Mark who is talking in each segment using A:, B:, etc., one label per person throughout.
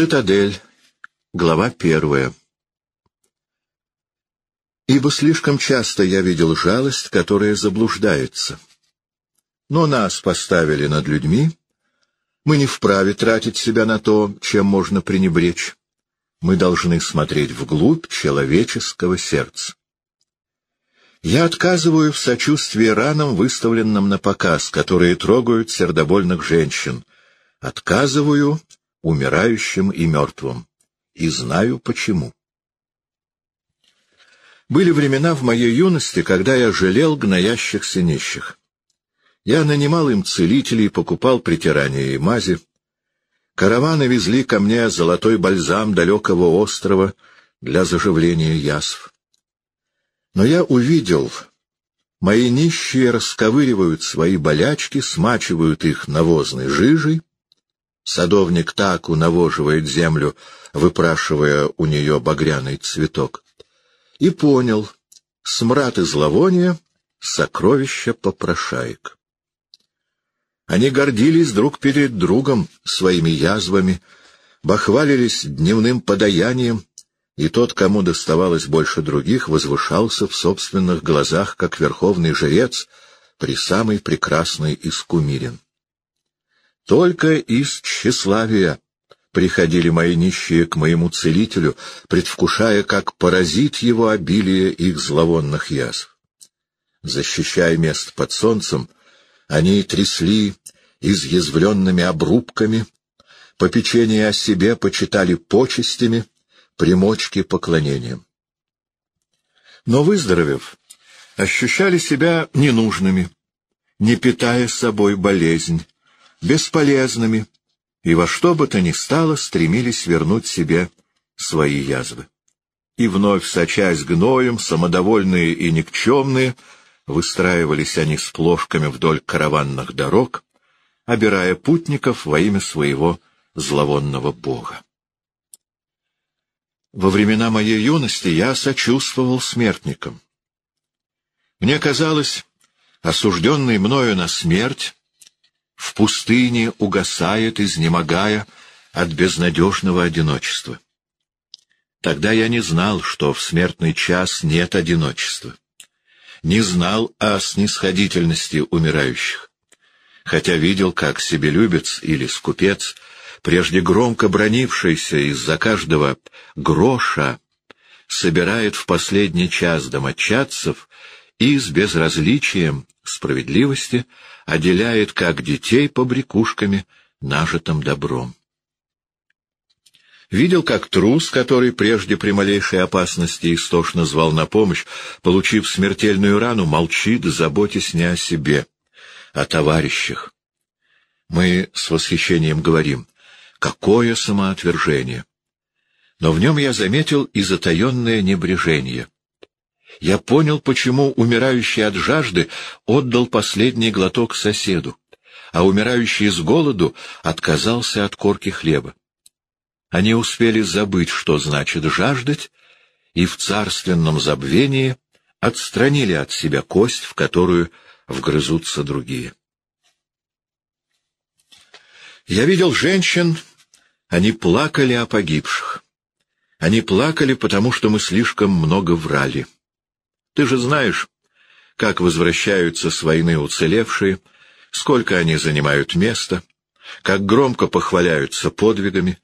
A: Цитадель. Глава первая. Ибо слишком часто я видел жалость, которая заблуждается. Но нас поставили над людьми. Мы не вправе тратить себя на то, чем можно пренебречь. Мы должны смотреть вглубь человеческого сердца. Я отказываю в сочувствии ранам, выставленным на показ, которые трогают сердобольных женщин. Отказываю умирающим и мертвым. И знаю почему. Были времена в моей юности, когда я жалел гноящихся нищих. Я нанимал им целителей, покупал притирания и мази. Караваны везли ко мне золотой бальзам далекого острова для заживления язв. Но я увидел, мои нищие расковыривают свои болячки, смачивают их навозной жижей, Садовник так унавоживает землю, выпрашивая у нее багряный цветок. И понял, смрад и зловоние — сокровища попрошаек. Они гордились друг перед другом своими язвами, бахвалились дневным подаянием, и тот, кому доставалось больше других, возвышался в собственных глазах, как верховный жрец при самой прекрасной из кумирин. Только из тщеславия приходили мои нищие к моему целителю, предвкушая, как поразит его обилие их зловонных язв. Защищая место под солнцем, они трясли изъязвленными обрубками, попечение о себе почитали почестями, примочки поклонением. Но, выздоровев, ощущали себя ненужными, не питая собой болезнь, бесполезными, и во что бы то ни стало стремились вернуть себе свои язвы. И вновь, сочась гноем, самодовольные и никчемные, выстраивались они с плошками вдоль караванных дорог, обирая путников во имя своего зловонного бога. Во времена моей юности я сочувствовал смертникам. Мне казалось, осужденный мною на смерть, в пустыне угасает, изнемогая от безнадежного одиночества. Тогда я не знал, что в смертный час нет одиночества. Не знал о снисходительности умирающих. Хотя видел, как себелюбец или скупец, прежде громко бронившийся из-за каждого гроша, собирает в последний час домочадцев и с безразличием справедливости отделяет как детей побрякушками нажитым добром. Видел, как трус, который прежде при малейшей опасности истошно звал на помощь, получив смертельную рану, молчит, заботясь не о себе, о товарищах. Мы с восхищением говорим, какое самоотвержение! Но в нем я заметил и затаенное небрежение — я понял, почему умирающий от жажды отдал последний глоток соседу, а умирающий с голоду отказался от корки хлеба. Они успели забыть, что значит жаждать, и в царственном забвении отстранили от себя кость, в которую вгрызутся другие. Я видел женщин, они плакали о погибших. Они плакали, потому что мы слишком много врали. Ты же знаешь, как возвращаются с войны уцелевшие, сколько они занимают места, как громко похваляются подвигами,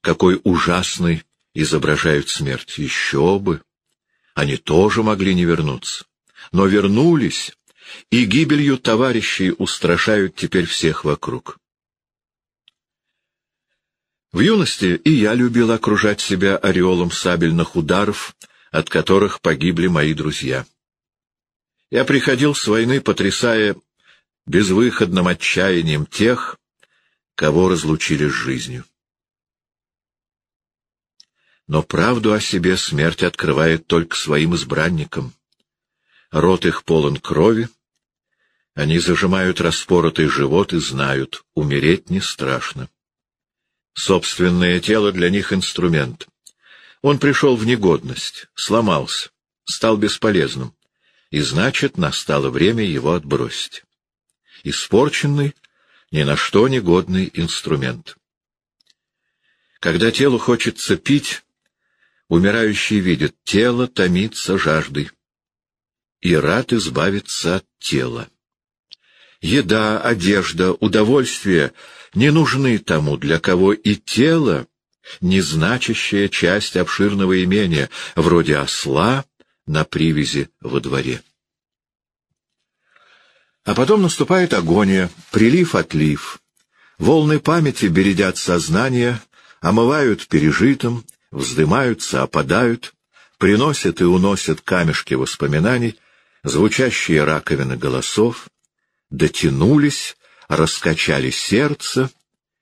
A: какой ужасной изображают смерть. Еще бы! Они тоже могли не вернуться. Но вернулись, и гибелью товарищей устрашают теперь всех вокруг. В юности и я любил окружать себя ореолом сабельных ударов, от которых погибли мои друзья. Я приходил с войны, потрясая безвыходным отчаянием тех, кого разлучили с жизнью. Но правду о себе смерть открывает только своим избранникам. Рот их полон крови, они зажимают распоротый живот и знают, умереть не страшно. Собственное тело для них — инструмент. Он пришел в негодность, сломался, стал бесполезным, и значит, настало время его отбросить. Испорченный, ни на что негодный инструмент. Когда телу хочется пить, умирающий видит, тело томится жаждой и рад избавиться от тела. Еда, одежда, удовольствие не нужны тому, для кого и тело — незначащая часть обширного имения, вроде осла на привязи во дворе. А потом наступает агония, прилив-отлив. Волны памяти бередят сознание, омывают пережитым, вздымаются, опадают, приносят и уносят камешки воспоминаний, звучащие раковины голосов, дотянулись, раскачали сердце,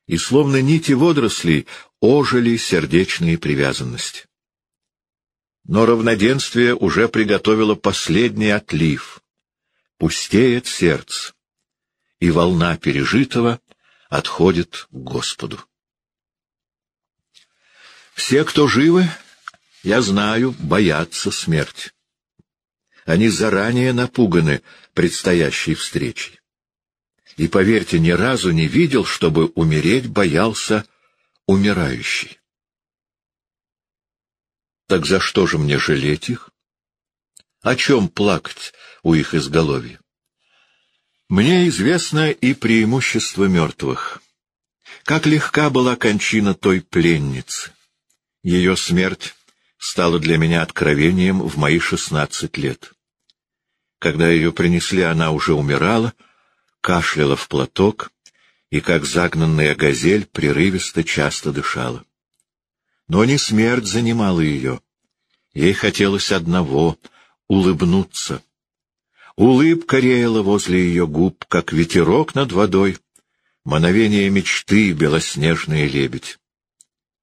A: и, словно нити водорослей, ожили сердечные привязанности. Но равноденствие уже приготовило последний отлив. Пустеет сердце, и волна пережитого отходит к Господу. Все, кто живы, я знаю, боятся смерти. Они заранее напуганы предстоящей встречей. И, поверьте, ни разу не видел, чтобы умереть боялся умирающий. Так за что же мне жалеть их? О чем плакать у их изголовья? Мне известно и преимущество мертвых. Как легка была кончина той пленницы. Ее смерть стала для меня откровением в мои шестнадцать лет. Когда ее принесли, она уже умирала, кашляла в платок и, как загнанная газель, прерывисто часто дышала. Но не смерть занимала ее. Ей хотелось одного — улыбнуться. Улыбка реяла возле ее губ, как ветерок над водой, мановение мечты, белоснежная лебедь.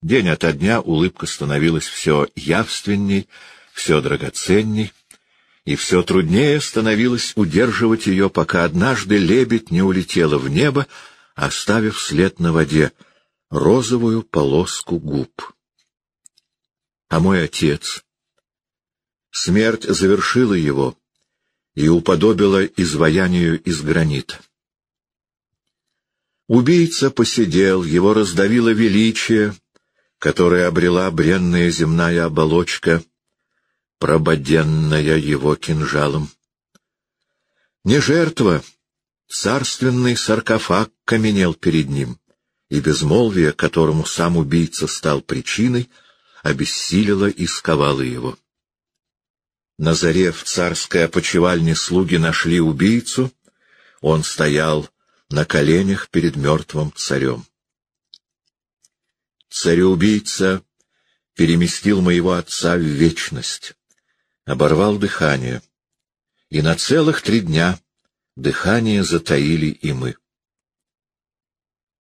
A: День ото дня улыбка становилась все явственней, все драгоценней, и все труднее становилось удерживать ее, пока однажды лебедь не улетела в небо, оставив след на воде розовую полоску губ. А мой отец? Смерть завершила его и уподобила изваянию из гранита. Убийца посидел, его раздавило величие, которое обрела бренная земная оболочка — прободенная его кинжалом. Не жертва, царственный саркофаг каменел перед ним, и безмолвие, которому сам убийца стал причиной, обессилило и сковало его. На заре в царской опочивальне слуги нашли убийцу, он стоял на коленях перед мертвым царем. Цареубийца переместил моего отца в вечность оборвал дыхание. И на целых три дня дыхание затаили и мы.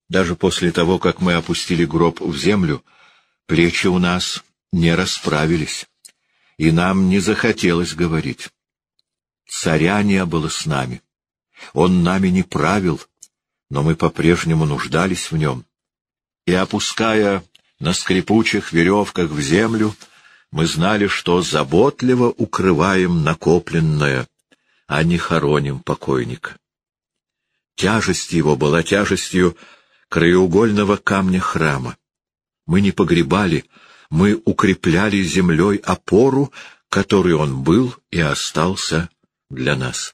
A: Даже после того, как мы опустили гроб в землю, плечи у нас не расправились, и нам не захотелось говорить. Царя не было с нами. Он нами не правил, но мы по-прежнему нуждались в нем. И, опуская на скрипучих веревках в землю, мы знали, что заботливо укрываем накопленное, а не хороним покойника. Тяжесть его была тяжестью краеугольного камня храма. Мы не погребали, мы укрепляли землей опору, которой он был и остался для нас.